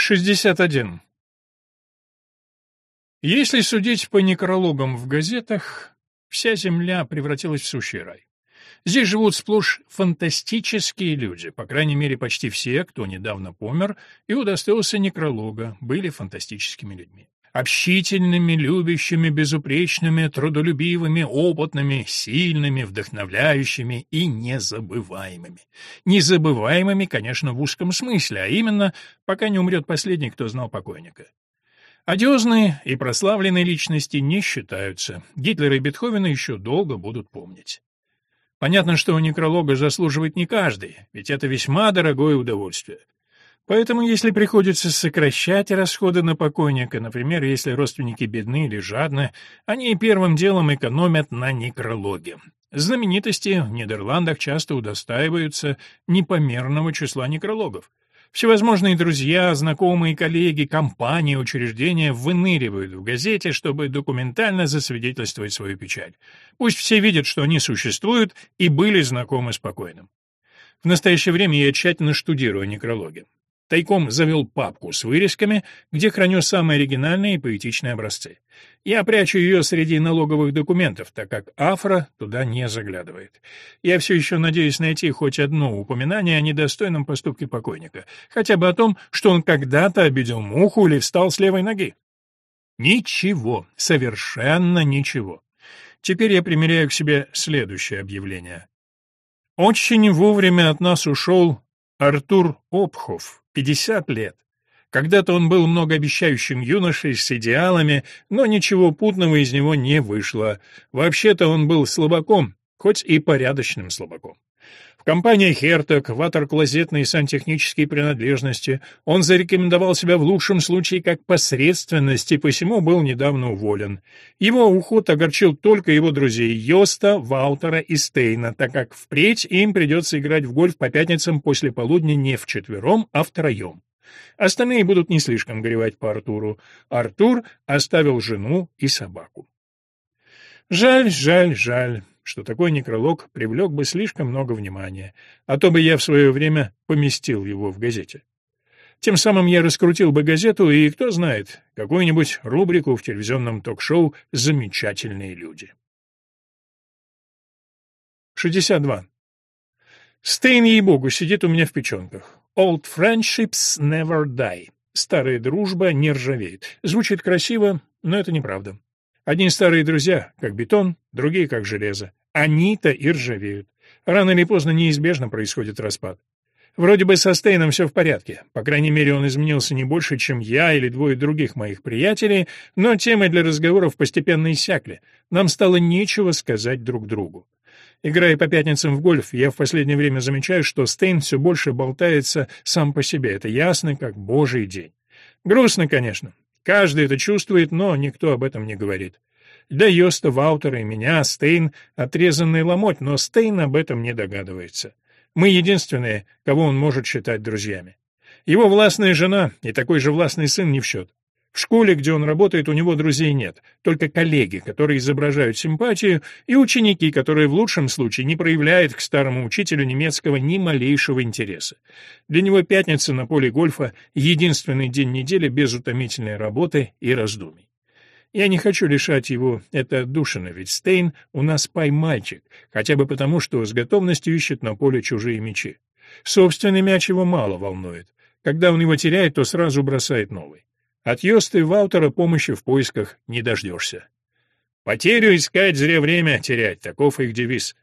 61. Если судить по некрологам в газетах, вся земля превратилась в сущий рай. Здесь живут сплошь фантастические люди, по крайней мере, почти все, кто недавно помер и удостоился некролога, были фантастическими людьми. Общительными, любящими, безупречными, трудолюбивыми, опытными, сильными, вдохновляющими и незабываемыми. Незабываемыми, конечно, в узком смысле, а именно, пока не умрет последний, кто знал покойника. Одиозные и прославленные личности не считаются. Гитлера и Бетховена еще долго будут помнить. Понятно, что некролога заслуживает не каждый, ведь это весьма дорогое удовольствие. Поэтому, если приходится сокращать расходы на покойника, например, если родственники бедны или жадны, они первым делом экономят на некрологе. Знаменитости в Нидерландах часто удостаиваются непомерного числа некрологов. Всевозможные друзья, знакомые, коллеги, компании, учреждения выныривают в газете, чтобы документально засвидетельствовать свою печаль. Пусть все видят, что они существуют и были знакомы с покойным. В настоящее время я тщательно штудирую некрологи. Тайком завел папку с вырезками, где храню самые оригинальные и поэтичные образцы. Я прячу ее среди налоговых документов, так как Афра туда не заглядывает. Я все еще надеюсь найти хоть одно упоминание о недостойном поступке покойника, хотя бы о том, что он когда-то обидел муху или встал с левой ноги. Ничего, совершенно ничего. Теперь я примеряю к себе следующее объявление. Очень вовремя от нас ушел Артур Обхов, 50 лет. Когда-то он был многообещающим юношей с идеалами, но ничего путного из него не вышло. Вообще-то он был слабаком, хоть и порядочным слабаком. В компании «Херток», ватер-клозетные сантехнические принадлежности, он зарекомендовал себя в лучшем случае как посредственность и посему был недавно уволен. Его уход огорчил только его друзей Йоста, Ваутера и Стейна, так как впредь им придется играть в гольф по пятницам после полудня не вчетвером, а втроем. Остальные будут не слишком горевать по Артуру. Артур оставил жену и собаку. Жаль, жаль, жаль что такой некролог привлек бы слишком много внимания, а то бы я в свое время поместил его в газете. Тем самым я раскрутил бы газету и, кто знает, какую-нибудь рубрику в телевизионном ток-шоу «Замечательные люди». 62. Стейн, ей-богу, сидит у меня в печенках. Old friendships never die. Старая дружба не ржавеет. Звучит красиво, но это неправда. Одни старые друзья, как бетон, другие, как железо. Они-то и ржавеют. Рано или поздно неизбежно происходит распад. Вроде бы со Стейном все в порядке. По крайней мере, он изменился не больше, чем я или двое других моих приятелей, но темы для разговоров постепенно иссякли. Нам стало нечего сказать друг другу. Играя по пятницам в гольф, я в последнее время замечаю, что Стейн все больше болтается сам по себе. Это ясно, как божий день. Грустно, конечно. Каждый это чувствует, но никто об этом не говорит. Для Йоста, Ваутера и меня Стейн — отрезанный ломоть, но Стейн об этом не догадывается. Мы единственные, кого он может считать друзьями. Его властная жена и такой же властный сын не в счет. В школе, где он работает, у него друзей нет, только коллеги, которые изображают симпатию, и ученики, которые в лучшем случае не проявляют к старому учителю немецкого ни малейшего интереса. Для него пятница на поле гольфа — единственный день недели без утомительной работы и раздумий. Я не хочу лишать его это отдушины, ведь Стейн у нас пай-мальчик, хотя бы потому, что с готовностью ищет на поле чужие мячи. Собственный мяч его мало волнует. Когда он его теряет, то сразу бросает новый. От Йоста и Ваутера помощи в поисках не дождешься. «Потерю искать, зря время терять» — таков их девиз.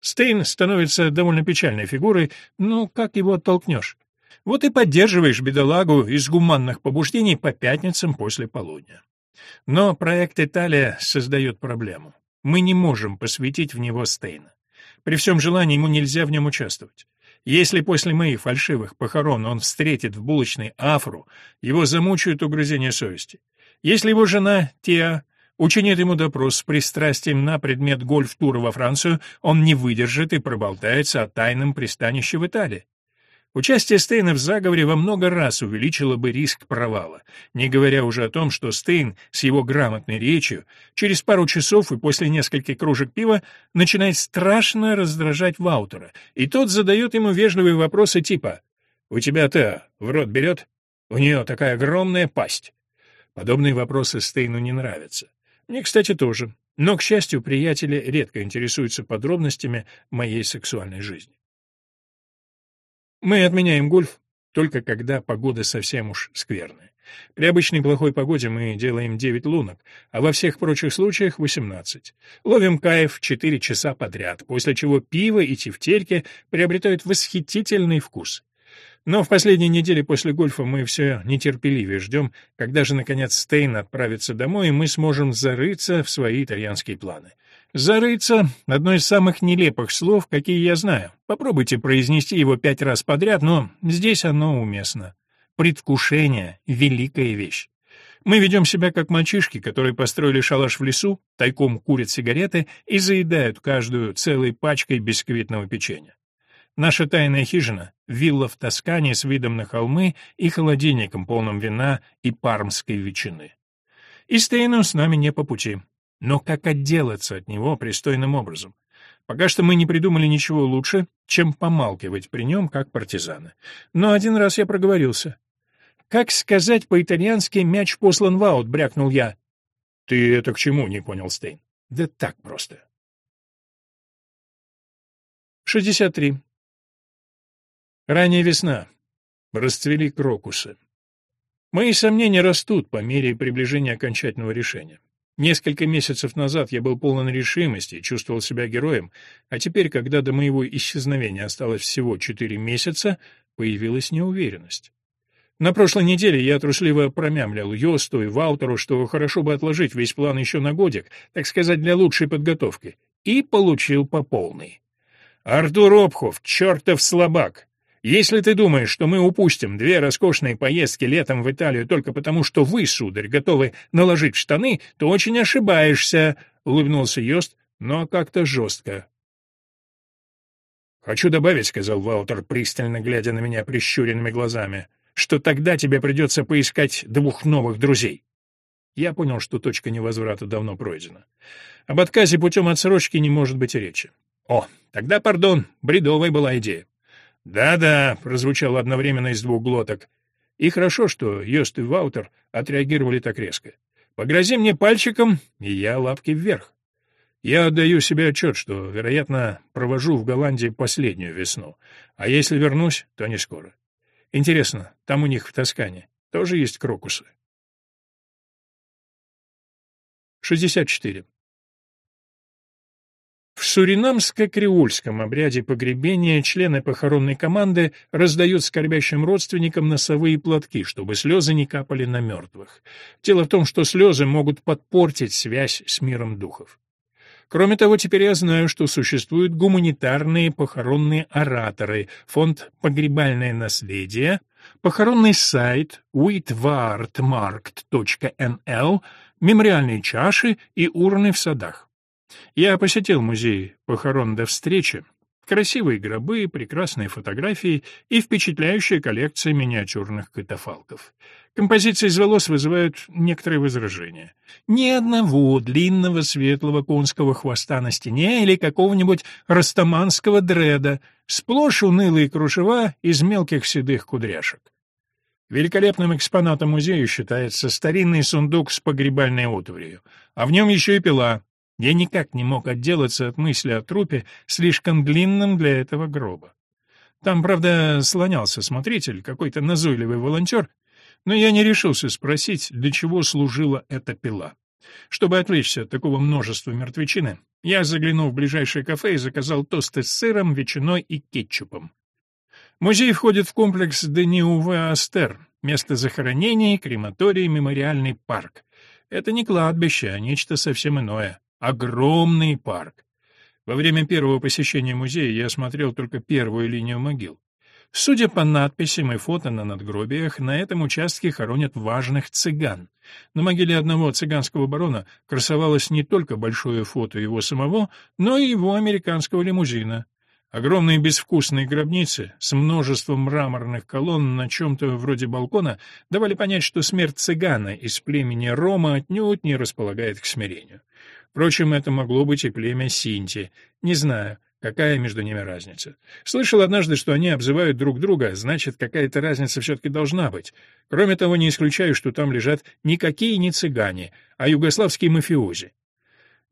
Стейн становится довольно печальной фигурой, но как его оттолкнешь? Вот и поддерживаешь бедолагу из гуманных побуждений по пятницам после полудня. Но проект «Италия» создает проблему. Мы не можем посвятить в него Стейна. При всем желании ему нельзя в нем участвовать. Если после моих фальшивых похорон он встретит в булочной Афру, его замучают угрызения совести. Если его жена, Теа, учинит ему допрос с пристрастием на предмет гольф-тура во Францию, он не выдержит и проболтается о тайном пристанище в Италии. Участие Стейна в заговоре во много раз увеличило бы риск провала, не говоря уже о том, что Стейн с его грамотной речью через пару часов и после нескольких кружек пива начинает страшно раздражать Ваутера, и тот задает ему вежливые вопросы типа «У тебя-то в рот берет? У нее такая огромная пасть. Подобные вопросы Стейну не нравятся. Мне, кстати, тоже. Но, к счастью, приятели редко интересуются подробностями моей сексуальной жизни. Мы отменяем гольф только когда погода совсем уж скверная. При обычной плохой погоде мы делаем 9 лунок, а во всех прочих случаях 18. Ловим кайф 4 часа подряд, после чего пиво и тефтельки приобретают восхитительный вкус. Но в последние недели после гольфа мы все нетерпеливее ждем, когда же, наконец, Стейн отправится домой, и мы сможем зарыться в свои итальянские планы. «Зарыться» — одно из самых нелепых слов, какие я знаю. Попробуйте произнести его пять раз подряд, но здесь оно уместно. Предвкушение — великая вещь. Мы ведем себя как мальчишки, которые построили шалаш в лесу, тайком курят сигареты и заедают каждую целой пачкой бисквитного печенья. Наша тайная хижина — вилла в Тоскане с видом на холмы и холодильником, полным вина и пармской ветчины. И Стейну с нами не по пути. Но как отделаться от него пристойным образом? Пока что мы не придумали ничего лучше, чем помалкивать при нем, как партизаны. Но один раз я проговорился. «Как сказать по-итальянски «мяч послан в аут», — брякнул я. «Ты это к чему?» — не понял Стейн. «Да так просто». 63. Ранняя весна. Расцвели крокусы. Мои сомнения растут по мере приближения окончательного решения. Несколько месяцев назад я был полон решимости чувствовал себя героем, а теперь, когда до моего исчезновения осталось всего четыре месяца, появилась неуверенность. На прошлой неделе я трусливо промямлил Йосту и Ваутеру, что хорошо бы отложить весь план еще на годик, так сказать, для лучшей подготовки, и получил по полной. «Артур Обхов, чертов слабак! Если ты думаешь, что мы упустим две роскошные поездки летом в Италию только потому, что вы, сударь, готовы наложить штаны, то очень ошибаешься, — улыбнулся Йост, но как-то жестко. «Хочу добавить», — сказал Ваутер, пристально глядя на меня прищуренными глазами, «что тогда тебе придется поискать двух новых друзей». Я понял, что точка невозврата давно пройдена. Об отказе путем отсрочки не может быть и речи. О, тогда, пардон, бредовая была идея. «Да-да», — прозвучало одновременно из двух глоток. И хорошо, что Йост и Ваутер отреагировали так резко. «Погрози мне пальчиком, и я лапки вверх». Я отдаю себе отчет, что, вероятно, провожу в Голландии последнюю весну, а если вернусь, то не скоро. Интересно, там у них в Тоскане тоже есть крокусы? 64. В суринамско-креольском обряде погребения члены похоронной команды раздают скорбящим родственникам носовые платки, чтобы слезы не капали на мертвых. Дело в том, что слезы могут подпортить связь с миром духов. Кроме того, теперь я знаю, что существуют гуманитарные похоронные ораторы, фонд «Погребальное наследие», похоронный сайт witwartmarkt.nl, мемориальные чаши и урны в садах. Я посетил музей похорон до встречи. Красивые гробы, прекрасные фотографии и впечатляющая коллекция миниатюрных катафалков. Композиции из волос вызывают некоторые возражения. Ни одного длинного светлого конского хвоста на стене или какого-нибудь растаманского дреда, сплошь унылые кружева из мелких седых кудряшек. Великолепным экспонатом музея считается старинный сундук с погребальной утварью, а в нем еще и пила, я никак не мог отделаться от мысли о трупе, слишком длинном для этого гроба. Там, правда, слонялся смотритель, какой-то назойливый волонтер, но я не решился спросить, для чего служила эта пила. Чтобы отвлечься от такого множества мертвечины, я заглянул в ближайшее кафе и заказал тосты с сыром, ветчиной и кетчупом. Музей входит в комплекс Дениуве-Астер, место захоронений, крематорий, мемориальный парк. Это не кладбище, а нечто совсем иное. Огромный парк. Во время первого посещения музея я осмотрел только первую линию могил. Судя по надписям и фото на надгробиях, на этом участке хоронят важных цыган. На могиле одного цыганского барона красовалось не только большое фото его самого, но и его американского лимузина. Огромные безвкусные гробницы с множеством мраморных колонн на чем-то вроде балкона давали понять, что смерть цыгана из племени Рома отнюдь не располагает к смирению. Впрочем, это могло быть и племя Синти. Не знаю. Какая между ними разница? Слышал однажды, что они обзывают друг друга, значит, какая-то разница все-таки должна быть. Кроме того, не исключаю, что там лежат никакие не цыгане, а югославские мафиози.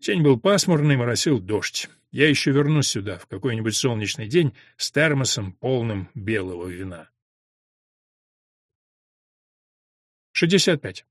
День был пасмурный, моросил дождь. Я еще вернусь сюда в какой-нибудь солнечный день с термосом, полным белого вина. 65.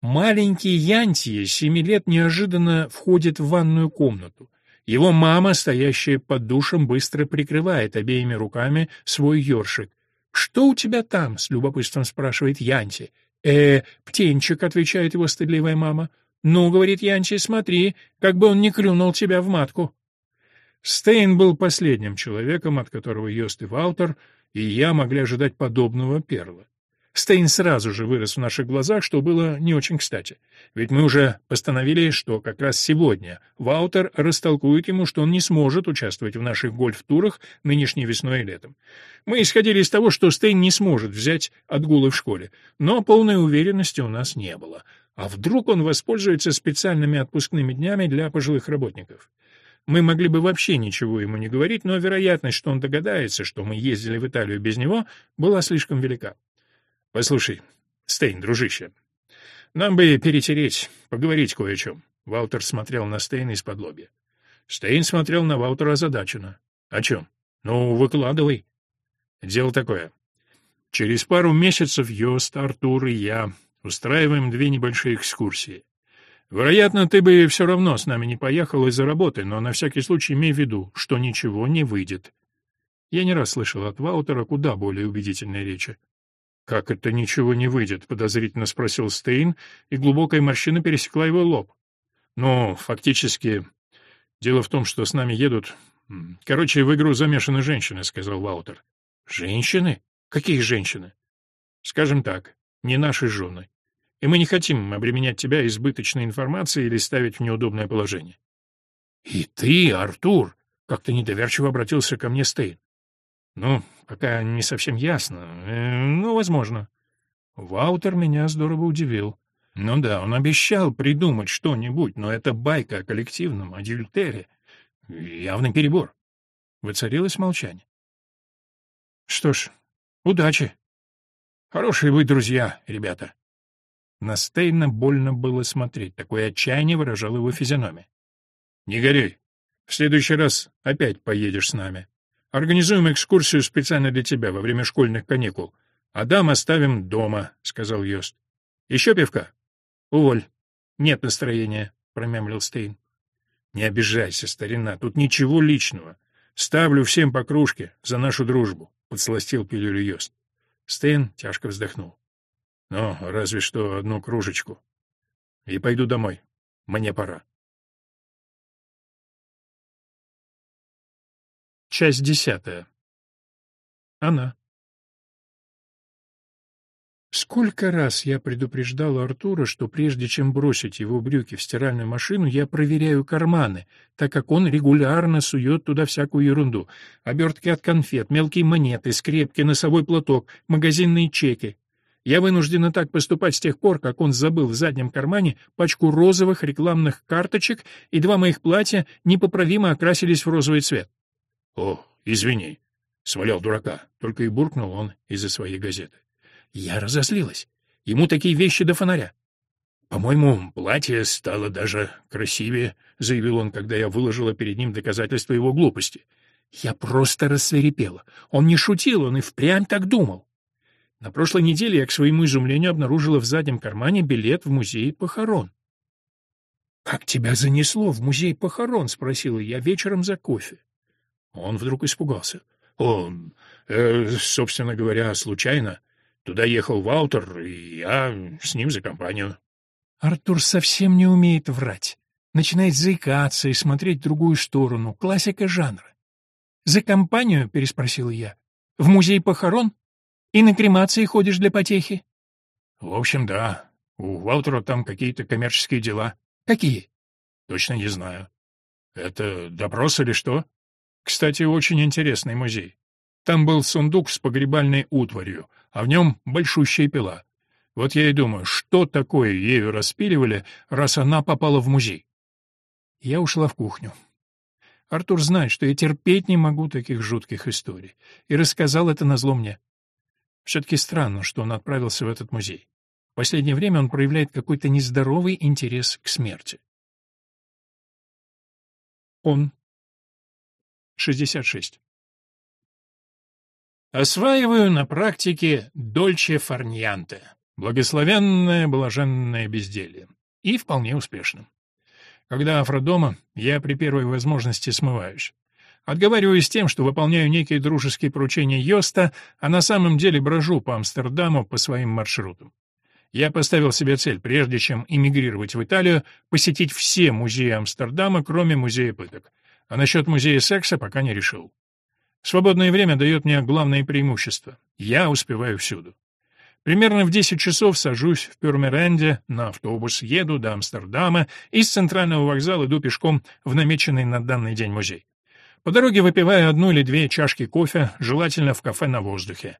Маленький Янти, семи лет, неожиданно входит в ванную комнату. Его мама, стоящая под душем, быстро прикрывает обеими руками свой ёршик. «Что у тебя там?» — с любопытством спрашивает Янти. «Э, птенчик», — отвечает его стыдливая мама. «Ну, — говорит Янти, — смотри, как бы он не клюнул тебя в матку». Стейн был последним человеком, от которого Йост и Валтер и я могли ожидать подобного перла. Стейн сразу же вырос в наших глазах, что было не очень кстати. Ведь мы уже постановили, что как раз сегодня Ваутер растолкует ему, что он не сможет участвовать в наших гольф-турах нынешней весной и летом. Мы исходили из того, что Стейн не сможет взять отгулы в школе, но полной уверенности у нас не было. А вдруг он воспользуется специальными отпускными днями для пожилых работников? Мы могли бы вообще ничего ему не говорить, но вероятность, что он догадается, что мы ездили в Италию без него, была слишком велика. «Послушай, Стейн, дружище, нам бы перетереть, поговорить кое о чем». Валтер смотрел на Стейна из-под лобья. Стейн смотрел на Валтера озадаченно. «О чем?» «Ну, выкладывай». «Дело такое. Через пару месяцев Йост, Артур и я устраиваем две небольшие экскурсии. Вероятно, ты бы все равно с нами не поехал из-за работы, но на всякий случай имей в виду, что ничего не выйдет. Я не раз слышал от Ваутера куда более убедительные речи. «Как это ничего не выйдет?» — подозрительно спросил Стейн, и глубокая морщина пересекла его лоб. «Ну, фактически, дело в том, что с нами едут... Короче, в игру замешаны женщины», — сказал Ваутер. «Женщины? Какие женщины?» «Скажем так, не наши жены и мы не хотим обременять тебя избыточной информацией или ставить в неудобное положение. — И ты, Артур, — как-то недоверчиво обратился ко мне Стейн. — Ну, пока не совсем ясно. Э, ну, возможно. Ваутер меня здорово удивил. Ну да, он обещал придумать что-нибудь, но это байка о коллективном, о дюльтере. Явный перебор. Воцарилось молчание. — Что ж, удачи. Хорошие вы друзья, ребята. На Стейна больно было смотреть, такое отчаяние выражало его физиономия. «Не горюй. В следующий раз опять поедешь с нами. Организуем экскурсию специально для тебя во время школьных каникул. А дам оставим дома», — сказал Йост. «Еще пивка?» «Уволь. Нет настроения», — промямлил Стейн. «Не обижайся, старина, тут ничего личного. Ставлю всем по кружке за нашу дружбу», — подсластил пилюлю Йост. Стейн тяжко вздохнул. Ну, разве что одну кружечку. И пойду домой. Мне пора. Часть десятая. Она. Сколько раз я предупреждал Артура, что прежде чем бросить его брюки в стиральную машину, я проверяю карманы, так как он регулярно сует туда всякую ерунду. Обертки от конфет, мелкие монеты, скрепки, носовой платок, магазинные чеки. Я вынуждена так поступать с тех пор, как он забыл в заднем кармане пачку розовых рекламных карточек, и два моих платья непоправимо окрасились в розовый цвет. — О, извини, — свалял дурака, только и буркнул он из-за своей газеты. Я разозлилась. Ему такие вещи до фонаря. «По-моему, платье стало даже красивее», — заявил он, когда я выложила перед ним доказательства его глупости. Я просто рассверепела. Он не шутил, он и впрямь так думал. На прошлой неделе я, к своему изумлению, обнаружила в заднем кармане билет в музей похорон. «Как тебя занесло в музей похорон?» — спросила я вечером за кофе. Он вдруг испугался. «Он, э, собственно говоря, случайно. Туда ехал Валтер, и я с ним за компанию». Артур совсем не умеет врать. Начинает заикаться и смотреть в другую сторону. Классика жанра. «За компанию?» — переспросила я. «В музей похорон?» И на кремации ходишь для потехи? — В общем, да. У Валтера там какие-то коммерческие дела. — Какие? — Точно не знаю. — Это допрос или что? Кстати, очень интересный музей. Там был сундук с погребальной утварью, а в нем большущая пила. Вот я и думаю, что такое ею распиливали, раз она попала в музей. Я ушла в кухню. Артур знает, что я терпеть не могу таких жутких историй, и рассказал это назло мне. Все-таки странно, что он отправился в этот музей. В последнее время он проявляет какой-то нездоровый интерес к смерти. Он. 66. Осваиваю на практике дольче фарньянте, благословенное блаженное безделье, и вполне успешно. Когда Афра дома, я при первой возможности смываюсь. Отговариваюсь тем, что выполняю некие дружеские поручения Йоста, а на самом деле брожу по Амстердаму по своим маршрутам. Я поставил себе цель, прежде чем эмигрировать в Италию, посетить все музеи Амстердама, кроме музея пыток. А насчет музея секса пока не решил. Свободное время дает мне главное преимущество. Я успеваю всюду. Примерно в 10 часов сажусь в Пюрмеренде на автобус, еду до Амстердама и с центрального вокзала иду пешком в намеченный на данный день музей. По дороге выпиваю одну или две чашки кофе, желательно в кафе на воздухе.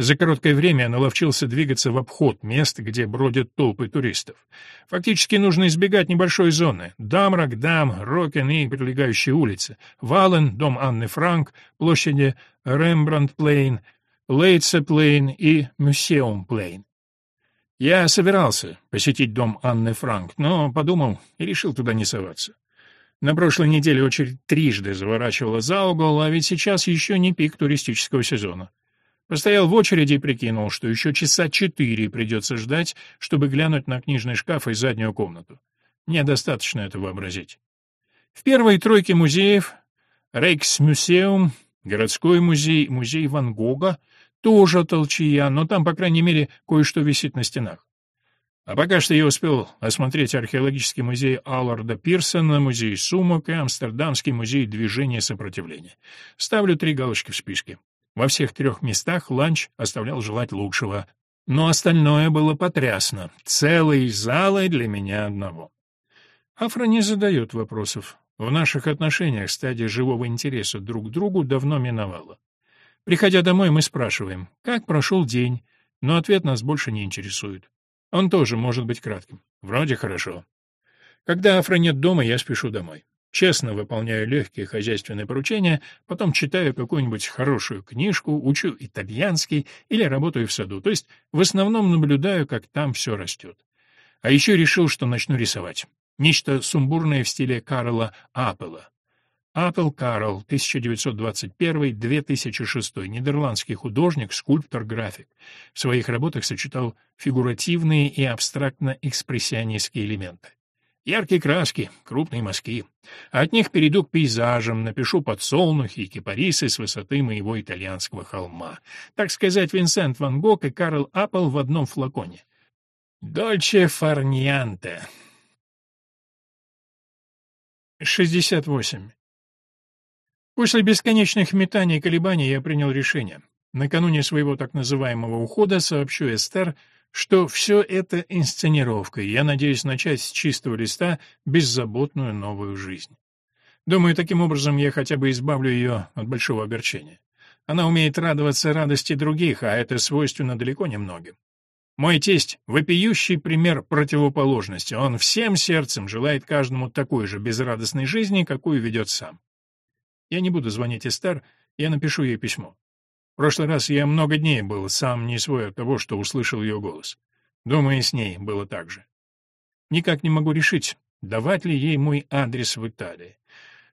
За короткое время наловчился двигаться в обход мест, где бродят толпы туристов. Фактически нужно избегать небольшой зоны. Дамрак, Дам, Рокин и прилегающие улицы. Вален, дом Анны Франк, площади Рембрандт-Плейн, Лейтсе-Плейн и Мюсеум-Плейн. Я собирался посетить дом Анны Франк, но подумал и решил туда не соваться. На прошлой неделе очередь трижды заворачивала за угол, а ведь сейчас еще не пик туристического сезона. Постоял в очереди и прикинул, что еще часа четыре придется ждать, чтобы глянуть на книжный шкаф и заднюю комнату. Мне достаточно это вообразить. В первой тройке музеев Рейксмюсеум, городской музей, музей Ван Гога, тоже толчья, но там, по крайней мере, кое-что висит на стенах. А пока что я успел осмотреть археологический музей Алларда Пирсона, музей сумок и Амстердамский музей движения сопротивления. Ставлю три галочки в списке. Во всех трех местах ланч оставлял желать лучшего, но остальное было потрясно. Целый залы для меня одного. Афра не задает вопросов. В наших отношениях стадия живого интереса друг к другу давно миновала. Приходя домой, мы спрашиваем, как прошел день, но ответ нас больше не интересует. Он тоже может быть кратким. Вроде хорошо. Когда Афра нет дома, я спешу домой. Честно выполняю легкие хозяйственные поручения, потом читаю какую-нибудь хорошую книжку, учу итальянский или работаю в саду, то есть в основном наблюдаю, как там все растет. А еще решил, что начну рисовать. Нечто сумбурное в стиле Карла Аппела. Аппел Карл, 1921-2006, нидерландский художник, скульптор, график. В своих работах сочетал фигуративные и абстрактно-экспрессионистские элементы. Яркие краски, крупные мазки. От них перейду к пейзажам, напишу подсолнухи и кипарисы с высоты моего итальянского холма. Так сказать, Винсент Ван Гог и Карл Аппел в одном флаконе. Дольче фарнианте. 68. После бесконечных метаний и колебаний я принял решение. Накануне своего так называемого ухода сообщу Эстер, что все это инсценировка, и я надеюсь начать с чистого листа беззаботную новую жизнь. Думаю, таким образом я хотя бы избавлю ее от большого огорчения. Она умеет радоваться радости других, а это свойственно далеко не многим. Мой тесть — вопиющий пример противоположности. Он всем сердцем желает каждому такой же безрадостной жизни, какую ведет сам. Я не буду звонить Эстер, я напишу ей письмо. В прошлый раз я много дней был сам не свой от того, что услышал ее голос. Думаю, и с ней было так же. Никак не могу решить, давать ли ей мой адрес в Италии.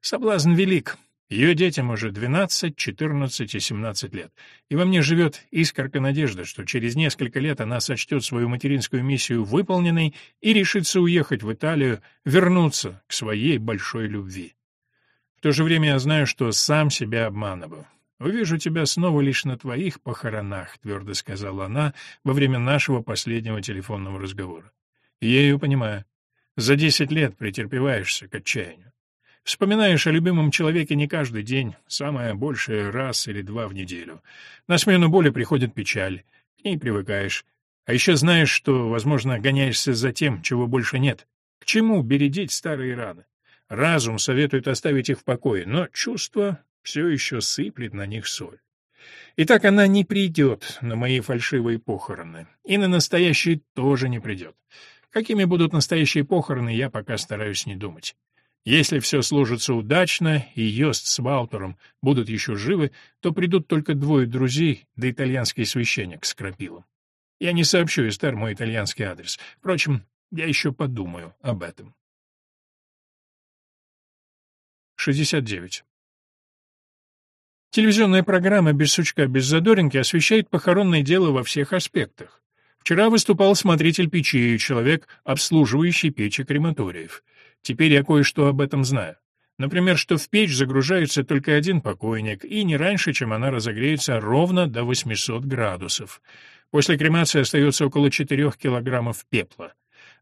Соблазн велик. Ее детям уже 12, 14 и 17 лет. И во мне живет искорка надежды, что через несколько лет она сочтет свою материнскую миссию выполненной и решится уехать в Италию, вернуться к своей большой любви. В то же время я знаю, что сам себя обманываю. «Увижу тебя снова лишь на твоих похоронах», — твердо сказала она во время нашего последнего телефонного разговора. Я ее понимаю. За десять лет претерпеваешься к отчаянию. Вспоминаешь о любимом человеке не каждый день, самое большее раз или два в неделю. На смену боли приходит печаль, к ней привыкаешь. А еще знаешь, что, возможно, гоняешься за тем, чего больше нет. К чему бередить старые раны? Разум советует оставить их в покое, но чувство все еще сыплет на них соль. Итак, она не придет на мои фальшивые похороны, и на настоящие тоже не придет. Какими будут настоящие похороны, я пока стараюсь не думать. Если все сложится удачно, и Йост с Ваутером будут еще живы, то придут только двое друзей, да итальянский священник с крапилом. Я не сообщу Эстер мой итальянский адрес. Впрочем, я еще подумаю об этом. 69. Телевизионная программа «Без сучка, без задоринки» освещает похоронное дело во всех аспектах. Вчера выступал смотритель печей, человек, обслуживающий печи крематориев. Теперь я кое-что об этом знаю. Например, что в печь загружается только один покойник, и не раньше, чем она разогреется ровно до 800 градусов. После кремации остается около 4 килограммов пепла.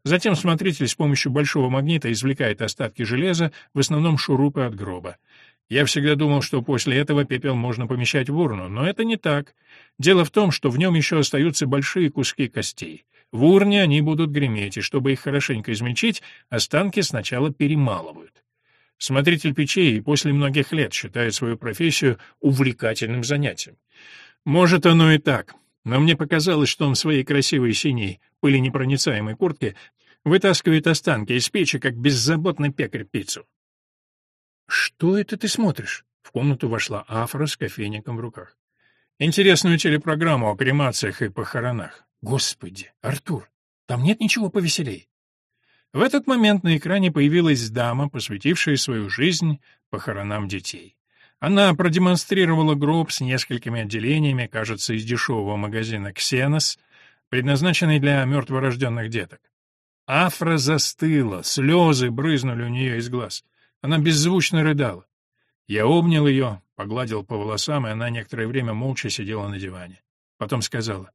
Затем смотритель с помощью большого магнита извлекает остатки железа, в основном шурупы от гроба. Я всегда думал, что после этого пепел можно помещать в урну, но это не так. Дело в том, что в нем еще остаются большие куски костей. В урне они будут греметь, и чтобы их хорошенько измельчить, останки сначала перемалывают. Смотритель печей после многих лет считает свою профессию увлекательным занятием. Может, оно и так, но мне показалось, что он в своей красивой синей, пыленепроницаемой куртке вытаскивает останки из печи, как беззаботный пекарь пиццу. «Что это ты смотришь?» В комнату вошла Афра с кофейником в руках. «Интересную телепрограмму о кремациях и похоронах. Господи, Артур, там нет ничего повеселей. В этот момент на экране появилась дама, посвятившая свою жизнь похоронам детей. Она продемонстрировала гроб с несколькими отделениями, кажется, из дешевого магазина «Ксенос», предназначенный для мертворожденных деток. Афра застыла, слезы брызнули у нее из глаз. Она беззвучно рыдала. Я обнял ее, погладил по волосам, и она некоторое время молча сидела на диване. Потом сказала,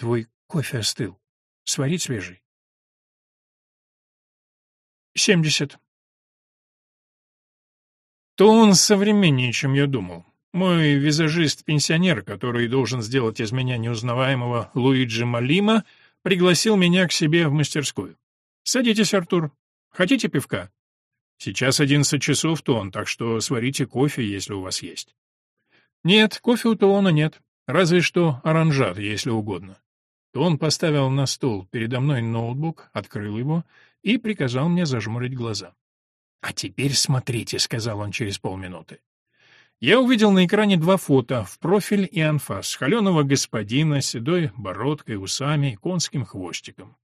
Твой кофе остыл. Сварить свежий. Семьдесят. То он современнее, чем я думал. Мой визажист-пенсионер, который должен сделать из меня неузнаваемого Луиджи Малима, пригласил меня к себе в мастерскую. «Садитесь, Артур. Хотите пивка?» «Сейчас одиннадцать часов, Тон, так что сварите кофе, если у вас есть». «Нет, кофе у Туона нет. Разве что оранжат, если угодно то он поставил на стол передо мной ноутбук, открыл его и приказал мне зажмурить глаза. «А теперь смотрите», — сказал он через полминуты. Я увидел на экране два фото, в профиль и анфас, холеного господина, седой бородкой, усами и конским хвостиком.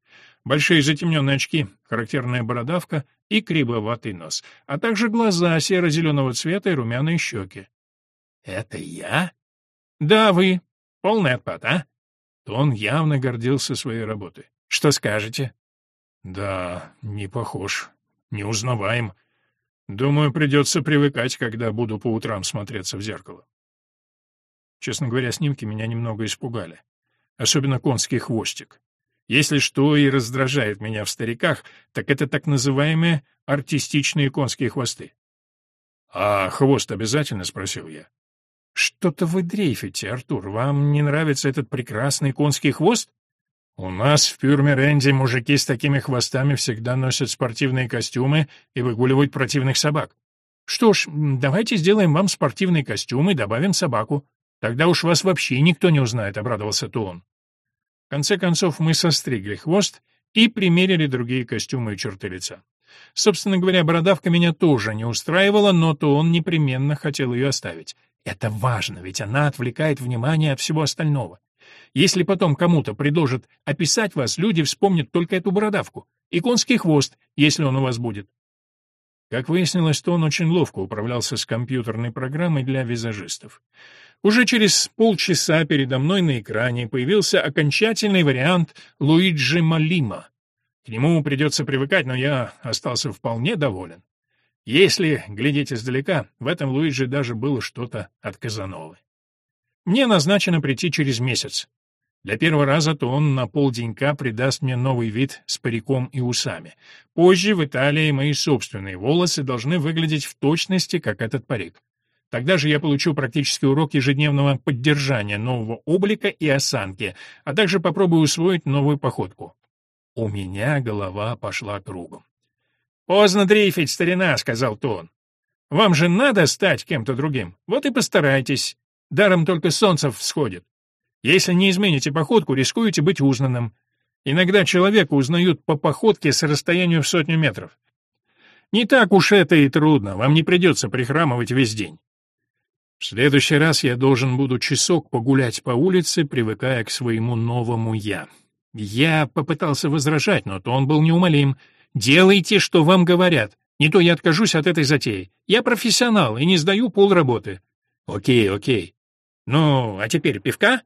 Большие затемненные очки, характерная бородавка и кривоватый нос, а также глаза серо-зеленого цвета и румяные щеки. «Это я?» «Да, вы. Полный отпад, а?» то он явно гордился своей работой. «Что скажете?» «Да, не похож. Не узнаваем. Думаю, придется привыкать, когда буду по утрам смотреться в зеркало». Честно говоря, снимки меня немного испугали. Особенно конский хвостик. Если что и раздражает меня в стариках, так это так называемые артистичные конские хвосты. «А хвост обязательно?» — спросил я. «Что-то вы дрейфите, Артур. Вам не нравится этот прекрасный конский хвост?» «У нас в Пюрмеренде мужики с такими хвостами всегда носят спортивные костюмы и выгуливают противных собак. Что ж, давайте сделаем вам спортивный костюм и добавим собаку. Тогда уж вас вообще никто не узнает», — обрадовался Туон. В конце концов мы состригли хвост и примерили другие костюмы и черты лица. Собственно говоря, бородавка меня тоже не устраивала, но то он непременно хотел ее оставить. Это важно, ведь она отвлекает внимание от всего остального. Если потом кому-то предложат описать вас, люди вспомнят только эту бородавку и конский хвост, если он у вас будет. Как выяснилось, то он очень ловко управлялся с компьютерной программой для визажистов. Уже через полчаса передо мной на экране появился окончательный вариант Луиджи Малима. К нему придется привыкать, но я остался вполне доволен. Если глядеть издалека, в этом Луиджи даже было что-то от Казановы. Мне назначено прийти через месяц. Для первого раза то он на полденька придаст мне новый вид с париком и усами. Позже в Италии мои собственные волосы должны выглядеть в точности, как этот парик. Тогда же я получу практический урок ежедневного поддержания нового облика и осанки, а также попробую усвоить новую походку. У меня голова пошла кругом. «Поздно дрейфить, старина», — сказал Тон. «Вам же надо стать кем-то другим. Вот и постарайтесь. Даром только солнце всходит. Если не измените походку, рискуете быть узнанным. Иногда человека узнают по походке с расстояния в сотню метров. Не так уж это и трудно, вам не придется прихрамывать весь день. В следующий раз я должен буду часок погулять по улице, привыкая к своему новому «я». Я попытался возражать, но то он был неумолим. «Делайте, что вам говорят. Не то я откажусь от этой затеи. Я профессионал и не сдаю полработы». «Окей, окей. Ну, а теперь пивка?»